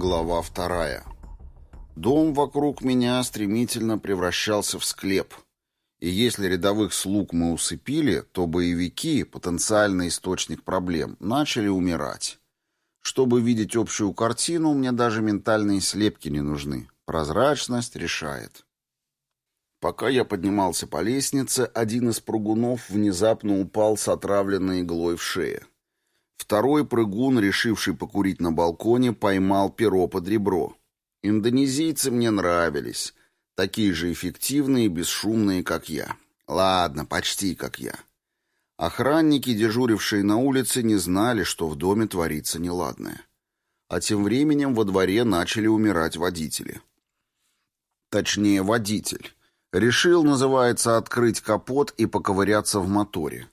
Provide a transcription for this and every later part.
Глава вторая. Дом вокруг меня стремительно превращался в склеп. И если рядовых слуг мы усыпили, то боевики, потенциальный источник проблем, начали умирать. Чтобы видеть общую картину, мне даже ментальные слепки не нужны. Прозрачность решает. Пока я поднимался по лестнице, один из прыгунов внезапно упал с отравленной иглой в шее. Второй прыгун, решивший покурить на балконе, поймал перо под ребро. Индонезийцы мне нравились. Такие же эффективные и бесшумные, как я. Ладно, почти как я. Охранники, дежурившие на улице, не знали, что в доме творится неладное. А тем временем во дворе начали умирать водители. Точнее, водитель. Решил, называется, открыть капот и поковыряться в моторе.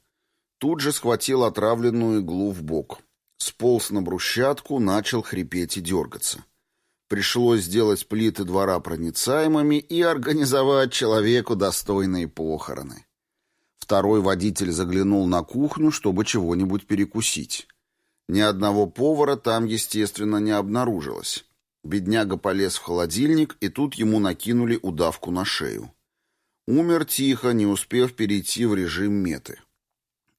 Тут же схватил отравленную иглу в бок. Сполз на брусчатку, начал хрипеть и дергаться. Пришлось сделать плиты двора проницаемыми и организовать человеку достойные похороны. Второй водитель заглянул на кухню, чтобы чего-нибудь перекусить. Ни одного повара там, естественно, не обнаружилось. Бедняга полез в холодильник, и тут ему накинули удавку на шею. Умер тихо, не успев перейти в режим меты.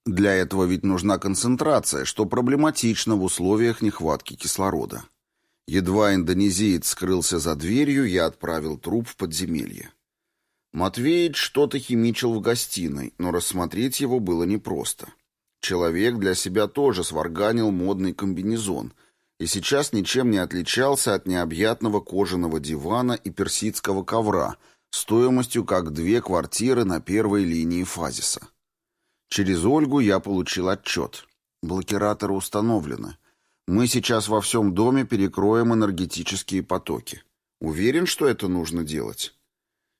Для этого ведь нужна концентрация, что проблематично в условиях нехватки кислорода. Едва индонезиец скрылся за дверью, я отправил труп в подземелье. Матвеич что-то химичил в гостиной, но рассмотреть его было непросто. Человек для себя тоже сварганил модный комбинезон и сейчас ничем не отличался от необъятного кожаного дивана и персидского ковра стоимостью как две квартиры на первой линии фазиса. Через Ольгу я получил отчет. Блокираторы установлены. Мы сейчас во всем доме перекроем энергетические потоки. Уверен, что это нужно делать?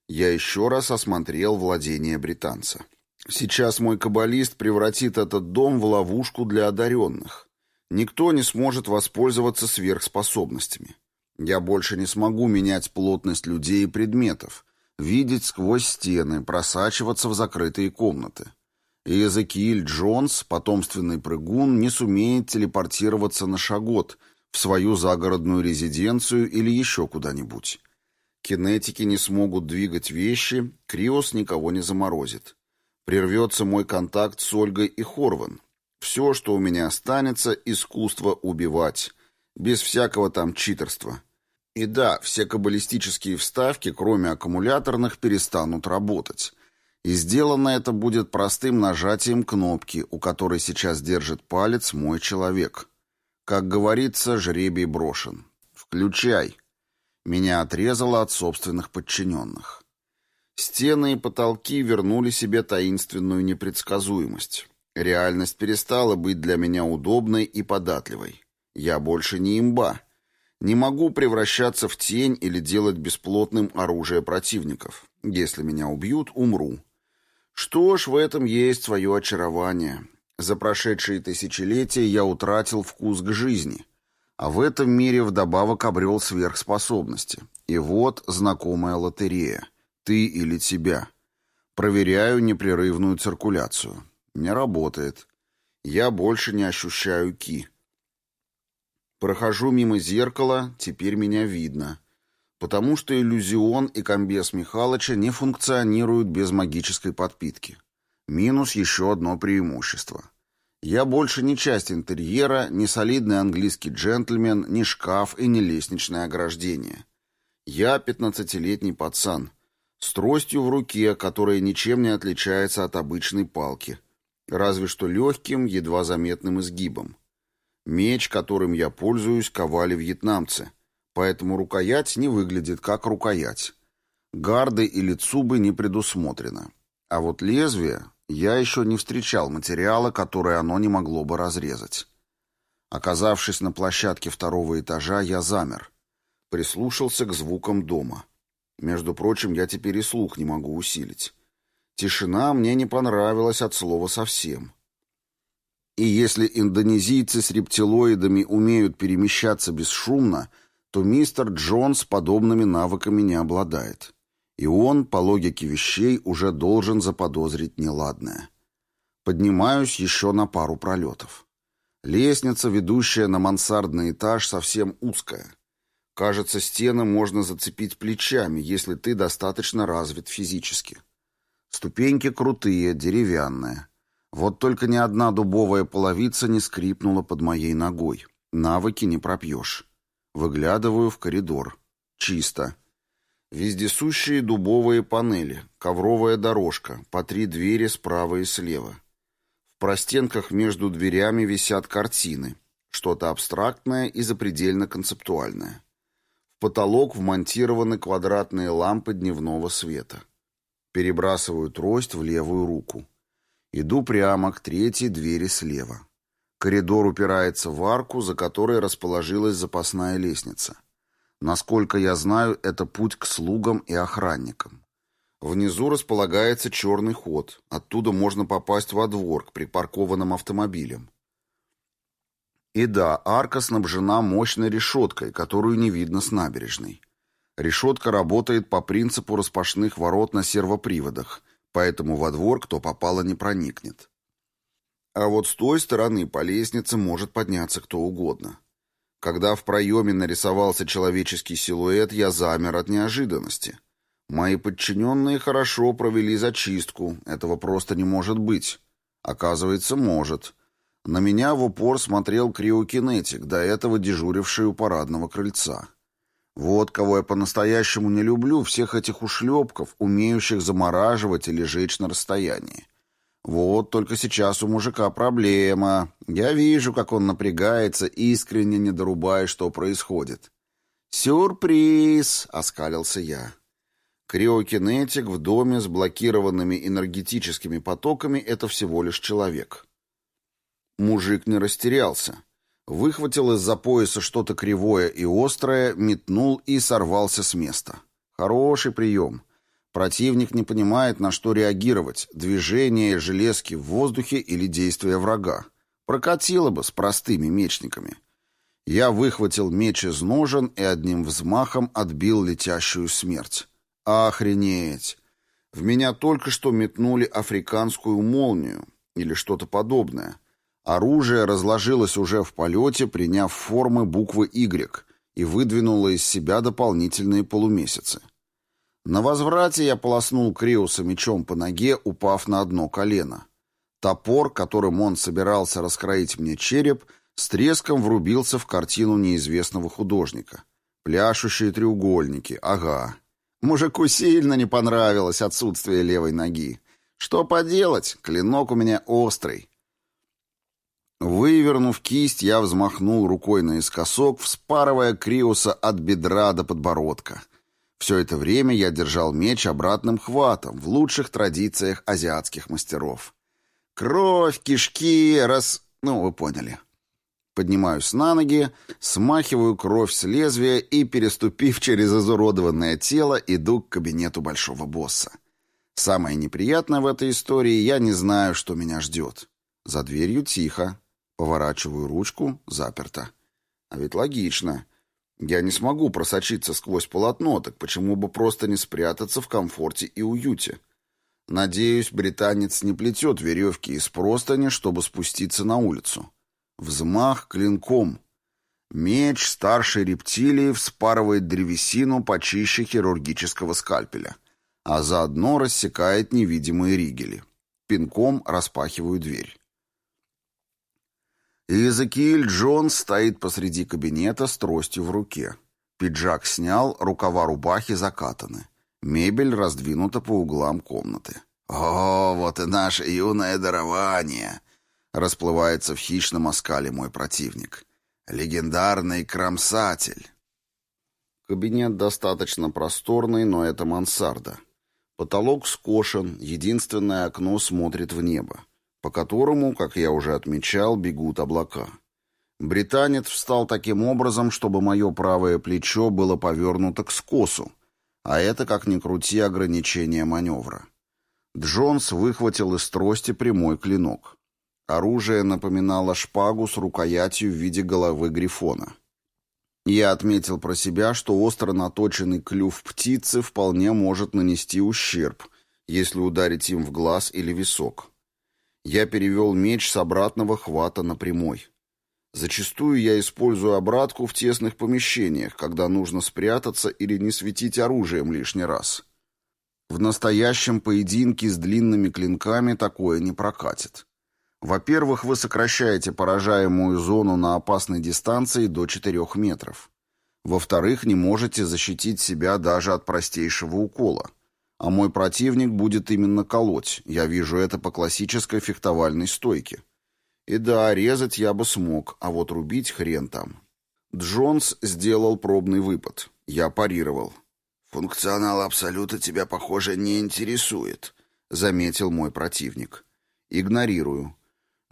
Я еще раз осмотрел владение британца. Сейчас мой каббалист превратит этот дом в ловушку для одаренных. Никто не сможет воспользоваться сверхспособностями. Я больше не смогу менять плотность людей и предметов, видеть сквозь стены, просачиваться в закрытые комнаты. И Эзекииль Джонс, потомственный прыгун, не сумеет телепортироваться на шагот в свою загородную резиденцию или еще куда-нибудь. Кинетики не смогут двигать вещи, Криос никого не заморозит. Прервется мой контакт с Ольгой и Хорван. Все, что у меня останется, искусство убивать. Без всякого там читерства. И да, все каббалистические вставки, кроме аккумуляторных, перестанут работать. И сделано это будет простым нажатием кнопки, у которой сейчас держит палец мой человек. Как говорится, жребий брошен. «Включай». Меня отрезало от собственных подчиненных. Стены и потолки вернули себе таинственную непредсказуемость. Реальность перестала быть для меня удобной и податливой. Я больше не имба. Не могу превращаться в тень или делать бесплотным оружие противников. Если меня убьют, умру. Что ж, в этом есть свое очарование. За прошедшие тысячелетия я утратил вкус к жизни, а в этом мире вдобавок обрел сверхспособности. И вот знакомая лотерея. Ты или тебя. Проверяю непрерывную циркуляцию. Не работает. Я больше не ощущаю ки. Прохожу мимо зеркала, теперь меня видно потому что иллюзион и комбез Михалыча не функционируют без магической подпитки. Минус еще одно преимущество. Я больше не часть интерьера, не солидный английский джентльмен, не шкаф и не лестничное ограждение. Я пятнадцатилетний пацан, с тростью в руке, которая ничем не отличается от обычной палки, разве что легким, едва заметным изгибом. Меч, которым я пользуюсь, ковали вьетнамцы, поэтому рукоять не выглядит как рукоять. Гарды или цубы не предусмотрено. А вот лезвие я еще не встречал материала, который оно не могло бы разрезать. Оказавшись на площадке второго этажа, я замер. Прислушался к звукам дома. Между прочим, я теперь и слух не могу усилить. Тишина мне не понравилась от слова совсем. И если индонезийцы с рептилоидами умеют перемещаться бесшумно — то мистер Джонс подобными навыками не обладает. И он, по логике вещей, уже должен заподозрить неладное. Поднимаюсь еще на пару пролетов. Лестница, ведущая на мансардный этаж, совсем узкая. Кажется, стены можно зацепить плечами, если ты достаточно развит физически. Ступеньки крутые, деревянные. Вот только ни одна дубовая половица не скрипнула под моей ногой. Навыки не пропьешь. Выглядываю в коридор. Чисто. Вездесущие дубовые панели, ковровая дорожка, по три двери справа и слева. В простенках между дверями висят картины. Что-то абстрактное и запредельно концептуальное. В потолок вмонтированы квадратные лампы дневного света. Перебрасываю трость в левую руку. Иду прямо к третьей двери слева. Коридор упирается в арку, за которой расположилась запасная лестница. Насколько я знаю, это путь к слугам и охранникам. Внизу располагается черный ход. Оттуда можно попасть во двор к припаркованным автомобилям. И да, арка снабжена мощной решеткой, которую не видно с набережной. Решетка работает по принципу распашных ворот на сервоприводах, поэтому во двор кто попало не проникнет. А вот с той стороны по лестнице может подняться кто угодно. Когда в проеме нарисовался человеческий силуэт, я замер от неожиданности. Мои подчиненные хорошо провели зачистку, этого просто не может быть. Оказывается, может. На меня в упор смотрел криокинетик, до этого дежуривший у парадного крыльца. Вот кого я по-настоящему не люблю, всех этих ушлепков, умеющих замораживать или жечь на расстоянии. Вот только сейчас у мужика проблема. Я вижу, как он напрягается, искренне не дорубая, что происходит. «Сюрприз!» — оскалился я. Криокинетик в доме с блокированными энергетическими потоками — это всего лишь человек. Мужик не растерялся. Выхватил из-за пояса что-то кривое и острое, метнул и сорвался с места. Хороший прием. Противник не понимает, на что реагировать, движение железки в воздухе или действия врага. Прокатило бы с простыми мечниками. Я выхватил меч из ножен и одним взмахом отбил летящую смерть. Охренеть! В меня только что метнули африканскую молнию или что-то подобное — Оружие разложилось уже в полете, приняв формы буквы «Y» и выдвинуло из себя дополнительные полумесяцы. На возврате я полоснул Криуса мечом по ноге, упав на одно колено. Топор, которым он собирался раскроить мне череп, с треском врубился в картину неизвестного художника. Пляшущие треугольники, ага. Мужику сильно не понравилось отсутствие левой ноги. Что поделать, клинок у меня острый. Вывернув кисть, я взмахнул рукой наискосок, вспарывая Криуса от бедра до подбородка. Все это время я держал меч обратным хватом, в лучших традициях азиатских мастеров. Кровь, кишки, раз... Ну, вы поняли. Поднимаюсь на ноги, смахиваю кровь с лезвия и, переступив через изуродованное тело, иду к кабинету большого босса. Самое неприятное в этой истории — я не знаю, что меня ждет. За дверью тихо, Поворачиваю ручку, заперто. А ведь логично. Я не смогу просочиться сквозь полотно, так почему бы просто не спрятаться в комфорте и уюте? Надеюсь, британец не плетет веревки из простыни, чтобы спуститься на улицу. Взмах клинком. Меч старшей рептилии вспарывает древесину почище хирургического скальпеля, а заодно рассекает невидимые ригели. Пинком распахиваю дверь. Иезекииль Джонс стоит посреди кабинета с тростью в руке. Пиджак снял, рукава рубахи закатаны. Мебель раздвинута по углам комнаты. «О, вот и наше юное дарование!» Расплывается в хищном оскале мой противник. «Легендарный кромсатель!» Кабинет достаточно просторный, но это мансарда. Потолок скошен, единственное окно смотрит в небо по которому, как я уже отмечал, бегут облака. Британец встал таким образом, чтобы мое правое плечо было повернуто к скосу, а это, как ни крути, ограничение маневра. Джонс выхватил из трости прямой клинок. Оружие напоминало шпагу с рукоятью в виде головы грифона. Я отметил про себя, что остро наточенный клюв птицы вполне может нанести ущерб, если ударить им в глаз или висок. Я перевел меч с обратного хвата на прямой. Зачастую я использую обратку в тесных помещениях, когда нужно спрятаться или не светить оружием лишний раз. В настоящем поединке с длинными клинками такое не прокатит. Во-первых, вы сокращаете поражаемую зону на опасной дистанции до 4 метров. Во-вторых, не можете защитить себя даже от простейшего укола. А мой противник будет именно колоть, я вижу это по классической фехтовальной стойке. И да, резать я бы смог, а вот рубить хрен там. Джонс сделал пробный выпад. Я парировал. «Функционал Абсолюта тебя, похоже, не интересует», — заметил мой противник. «Игнорирую».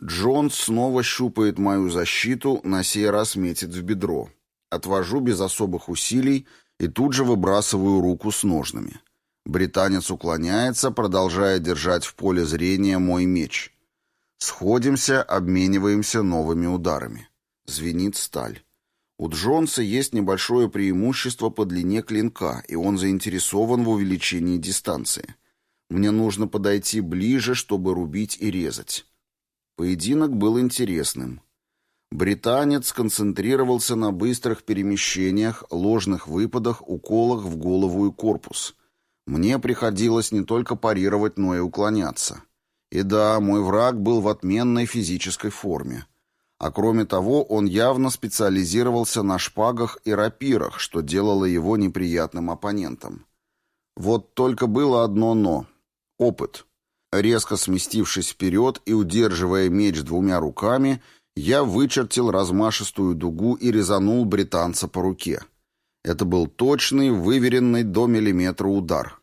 Джонс снова щупает мою защиту, на сей раз метит в бедро. Отвожу без особых усилий и тут же выбрасываю руку с ножными. Британец уклоняется, продолжая держать в поле зрения мой меч. Сходимся, обмениваемся новыми ударами. Звенит сталь. У Джонса есть небольшое преимущество по длине клинка, и он заинтересован в увеличении дистанции. Мне нужно подойти ближе, чтобы рубить и резать. Поединок был интересным. Британец концентрировался на быстрых перемещениях, ложных выпадах, уколах в голову и корпус. Мне приходилось не только парировать, но и уклоняться. И да, мой враг был в отменной физической форме. А кроме того, он явно специализировался на шпагах и рапирах, что делало его неприятным оппонентом. Вот только было одно «но». Опыт. Резко сместившись вперед и удерживая меч двумя руками, я вычертил размашистую дугу и резанул британца по руке. Это был точный, выверенный до миллиметра удар.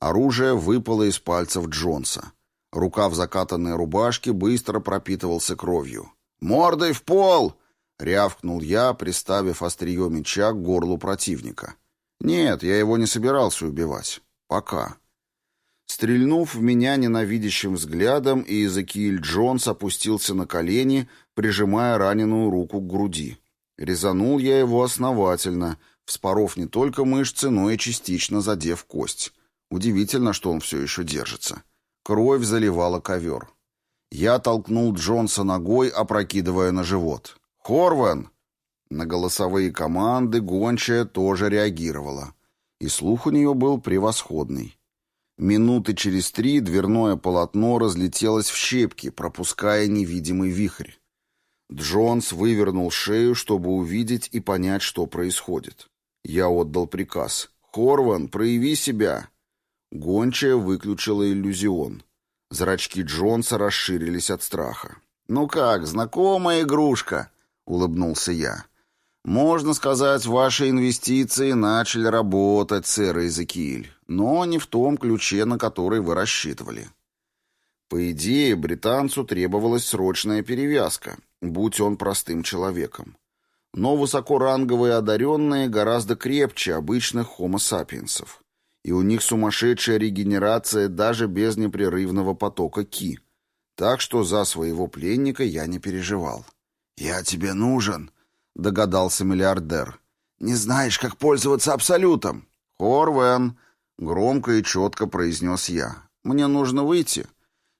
Оружие выпало из пальцев Джонса. Рукав закатанной рубашки быстро пропитывался кровью. «Мордой в пол!» — рявкнул я, приставив острие меча к горлу противника. «Нет, я его не собирался убивать. Пока». Стрельнув в меня ненавидящим взглядом, Иезекииль Джонс опустился на колени, прижимая раненую руку к груди. Резанул я его основательно, вспоров не только мышцы, но и частично задев кость. Удивительно, что он все еще держится. Кровь заливала ковер. Я толкнул Джонса ногой, опрокидывая на живот. «Хорвен!» На голосовые команды гончая тоже реагировала. И слух у нее был превосходный. Минуты через три дверное полотно разлетелось в щепки, пропуская невидимый вихрь. Джонс вывернул шею, чтобы увидеть и понять, что происходит. Я отдал приказ. «Хорван, прояви себя!» Гончая выключила иллюзион. Зрачки Джонса расширились от страха. «Ну как, знакомая игрушка?» — улыбнулся я. «Можно сказать, ваши инвестиции начали работать, сэр Изекиль, но не в том ключе, на который вы рассчитывали». По идее, британцу требовалась срочная перевязка, будь он простым человеком. Но высокоранговые одаренные гораздо крепче обычных хомо-сапиенсов и у них сумасшедшая регенерация даже без непрерывного потока ки. Так что за своего пленника я не переживал. «Я тебе нужен», — догадался миллиардер. «Не знаешь, как пользоваться абсолютом?» «Хорвен», — громко и четко произнес я. «Мне нужно выйти.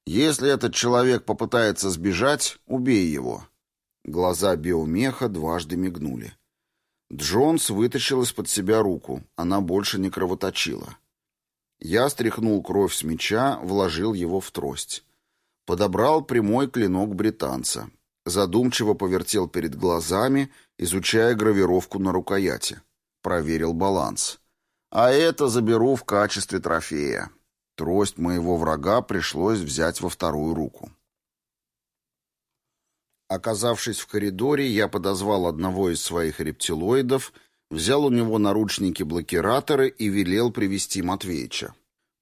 Если этот человек попытается сбежать, убей его». Глаза биомеха дважды мигнули. Джонс вытащил из-под себя руку. Она больше не кровоточила. Я стряхнул кровь с меча, вложил его в трость. Подобрал прямой клинок британца. Задумчиво повертел перед глазами, изучая гравировку на рукояти. Проверил баланс. А это заберу в качестве трофея. Трость моего врага пришлось взять во вторую руку. Оказавшись в коридоре, я подозвал одного из своих рептилоидов, взял у него наручники-блокираторы и велел привести Матвеича.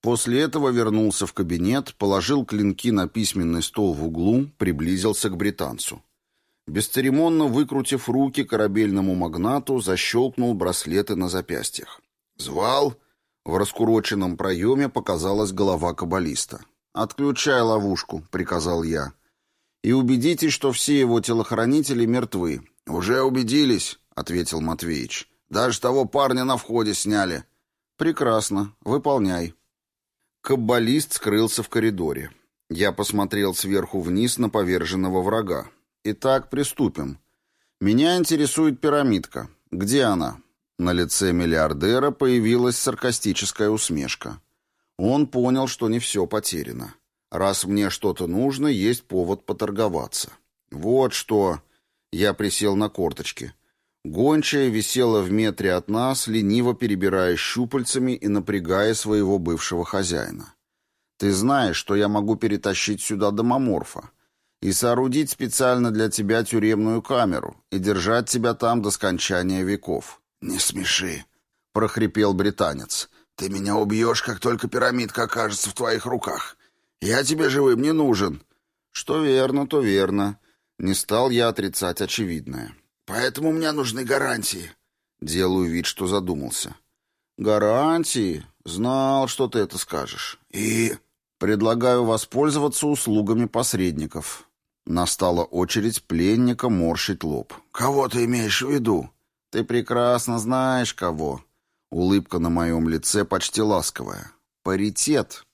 После этого вернулся в кабинет, положил клинки на письменный стол в углу, приблизился к британцу. Бесцеремонно выкрутив руки корабельному магнату, защелкнул браслеты на запястьях. «Звал?» В раскуроченном проеме показалась голова каббалиста. «Отключай ловушку», — приказал я и убедитесь, что все его телохранители мертвы». «Уже убедились», — ответил Матвеич. «Даже того парня на входе сняли». «Прекрасно. Выполняй». Каббалист скрылся в коридоре. Я посмотрел сверху вниз на поверженного врага. «Итак, приступим. Меня интересует пирамидка. Где она? На лице миллиардера появилась саркастическая усмешка. Он понял, что не все потеряно. Раз мне что-то нужно, есть повод поторговаться. Вот что... Я присел на корточки. Гончая висела в метре от нас, лениво перебирая щупальцами и напрягая своего бывшего хозяина. «Ты знаешь, что я могу перетащить сюда домоморфа и соорудить специально для тебя тюремную камеру и держать тебя там до скончания веков». «Не смеши», — прохрипел британец. «Ты меня убьешь, как только пирамидка окажется в твоих руках. Я тебе живым не нужен». «Что верно, то верно». Не стал я отрицать очевидное. «Поэтому мне нужны гарантии». Делаю вид, что задумался. «Гарантии? Знал, что ты это скажешь. И...» «Предлагаю воспользоваться услугами посредников». Настала очередь пленника морщить лоб. «Кого ты имеешь в виду?» «Ты прекрасно знаешь, кого». Улыбка на моем лице почти ласковая. «Паритет.